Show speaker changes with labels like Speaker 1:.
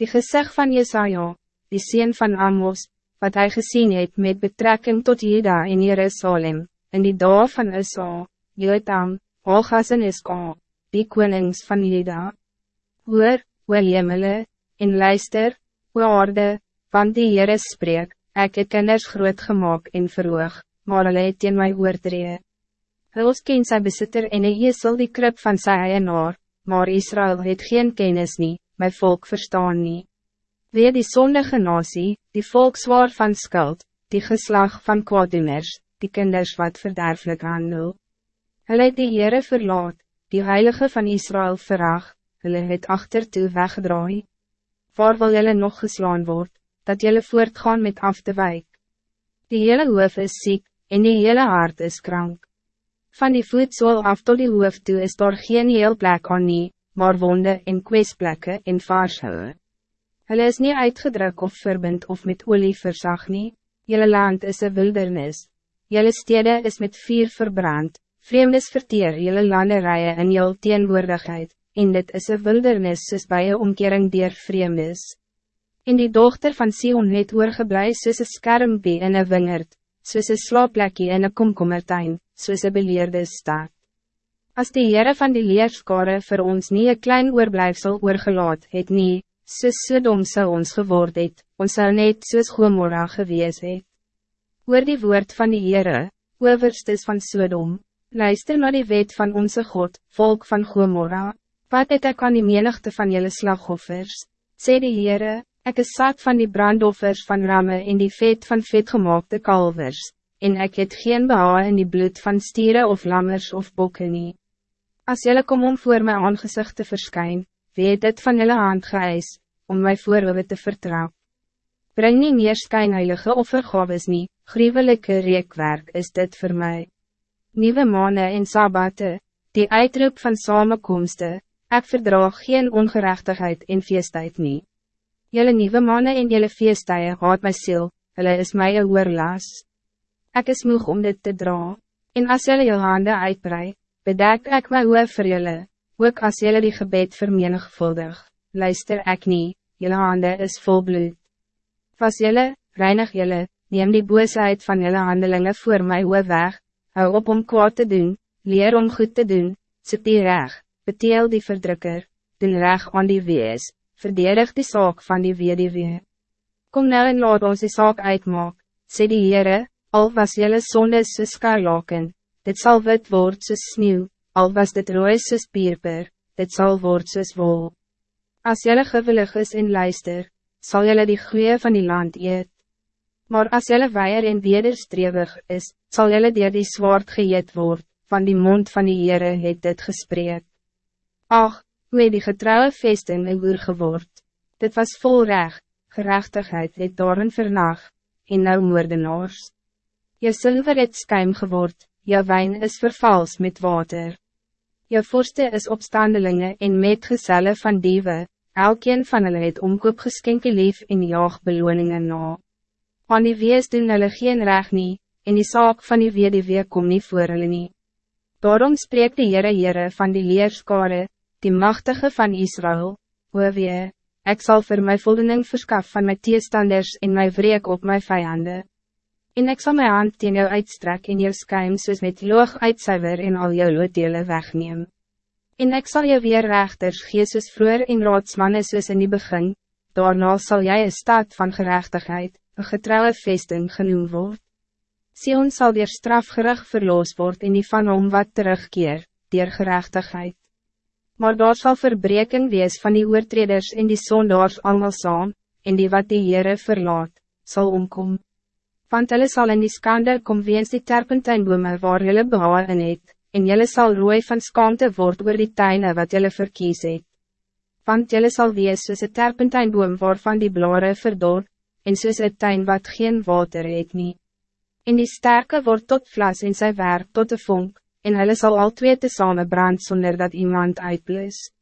Speaker 1: Die gezicht van Jesaja, die sien van Amos, wat hij gezien heeft met betrekking tot Juda in Jerusalem, in die dag van Esa, Jotam, Olgas en Iska, die konings van Juda. Hoor, o jemele, en luister, o aarde, want die Heere spreek, ek het kinders groot gemaakt en verhoog, maar hulle het teen my oordree. Huls ken sy besitter en hy sal die krip van sy eienaar, maar Israël het geen kennis nie, my volk verstaan nie. Weer die zondige nasie, die volk zwaar van skuld, die geslag van kwaaddoeners, die kinders wat verderflik handel. Hulle het die Heere verlaat, die Heilige van Israël verag, hulle het achtertoe weggedraai. Waar wil julle nog geslaan word, dat julle voortgaan met af te wijk? Die hele hoof is ziek, en die hele hart is krank. Van die voedsel af tot die hoof toe is daar geen heel plek aan nie, maar wonde en kwesplekke en vaarshouwe. Hulle is niet uitgedruk of verbind of met olie versag nie, Jelle land is een wildernis, Jelle stede is met vier verbrand, vreemdes verteer jelle landerijen in jul teenwoordigheid, en dit is een wildernis soos by een omkering dier vreemdes. En die dochter van Sion het oorgeblij soos een skermpie in een wingerd, soos een slaaplekkie in een komkommertuin, soos een beleerde stad. Als de Heere van die leerskare voor ons niet een klein oorblijfsel oorgelaat het nie, soos Sodom sal ons geword het, ons sal net soos Gomorra gewees het. Oor die woord van die Heere, overstes van Sodom, luister naar die wet van onze God, volk van Gomorra, wat het ek aan die menigte van jullie slagoffers, sê die Heere, ek is zat van die brandoffers van ramme en die vet van vetgemaakte kalvers, en ek het geen behaal in die bloed van stieren of lammers of bokken nie. Als jullie kom om voor mijn aangezicht te verschijnen, weet het van jullie hand geëis, om mij voor te vertrouwen. Breng niet meer schijnheilige offergaves niet, gruwelijke reekwerk is dit voor mij. Nieuwe mannen en sabbate, die uitroep van samenkomsten, ik verdraag geen ongerechtigheid in feesttijd niet. Jullie nieuwe mannen en jullie feestdagen haat my ziel, hulle is mij een oorlaas. Ik is moeg om dit te dra, en als jullie je handen uitbreiden, bedek ek my oor vir julle, ook as julle die gebed vermenigvuldig, luister ek nie, julle hande is vol bloed. Was julle, reinig julle, neem die boosheid van julle handelingen voor my oor weg, hou op om kwaad te doen, leer om goed te doen, soek die reg, beteel die verdrukker, doen reg aan die wees, verdedig die zaak van die wee. Kom nou en laat ons die zaak uitmaak, sê die Heere, al was julle sonde soos skarlaken, dit zal wit word soos sneeuw, al was dit rooi soos pierper, dit zal word soos wol. As jylle gewillig is en luister, zal jylle die goeie van die land eet. Maar als jylle weier en wederstrewig is, zal jylle dier die zwaard geëet word, van die mond van die Heere het dit gesprek. Ach, hoe het die getrouwe feest in my oor geword, dit was vol recht, gerechtigheid het daarin vernag, en nou moordenaars. Je zilver het skuim geword, jou wijn is vervals met water. Jou vorste is opstandelingen en metgezellen van dieven, elkeen van hulle het omkoop geskenke lief en jaag beloningen na. Aan die wees doen hulle geen reg nie, en die saak van die wediwee kom nie voor hulle nie. Daarom spreekt de Heere Heere van die leerskare, die machtige van Israël, o wee, ek sal vir my voldoening verskaf van my teestanders en my wreek op my vijanden. En ik zal mijn hand teen jou uitstrek en jou skuim soos met loog uitsuiver en al jou loodele wegneem. En ik zal jou weer rechters gee soos vroeger en raadsmanne soos in die begin, daarna zal jij een staat van gerechtigheid, een getrouwe vesting genoemd word. Sion zal weer strafgerig verloos word en die van hom wat terugkeer, dier gerechtigheid. Maar daar zal verbreking wees van die oortreders en die sondaars allemaal saam, en die wat die Heere verlaat, zal omkomen want hulle sal in die skande kom weens die terpentijnbome waar hulle behaal in het, en julle sal rooi van skaamte word oor die tuine wat julle verkies het. Want julle sal wees soos een terpentijnboom waarvan die blare verdor, en soos een tuin wat geen water het nie. En die sterke wordt tot vlas en sy werk tot de vonk, en hulle sal al twee te brand zonder dat iemand uitblust.